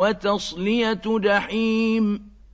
وَتَصْلِيَةُ جَحِيمٍ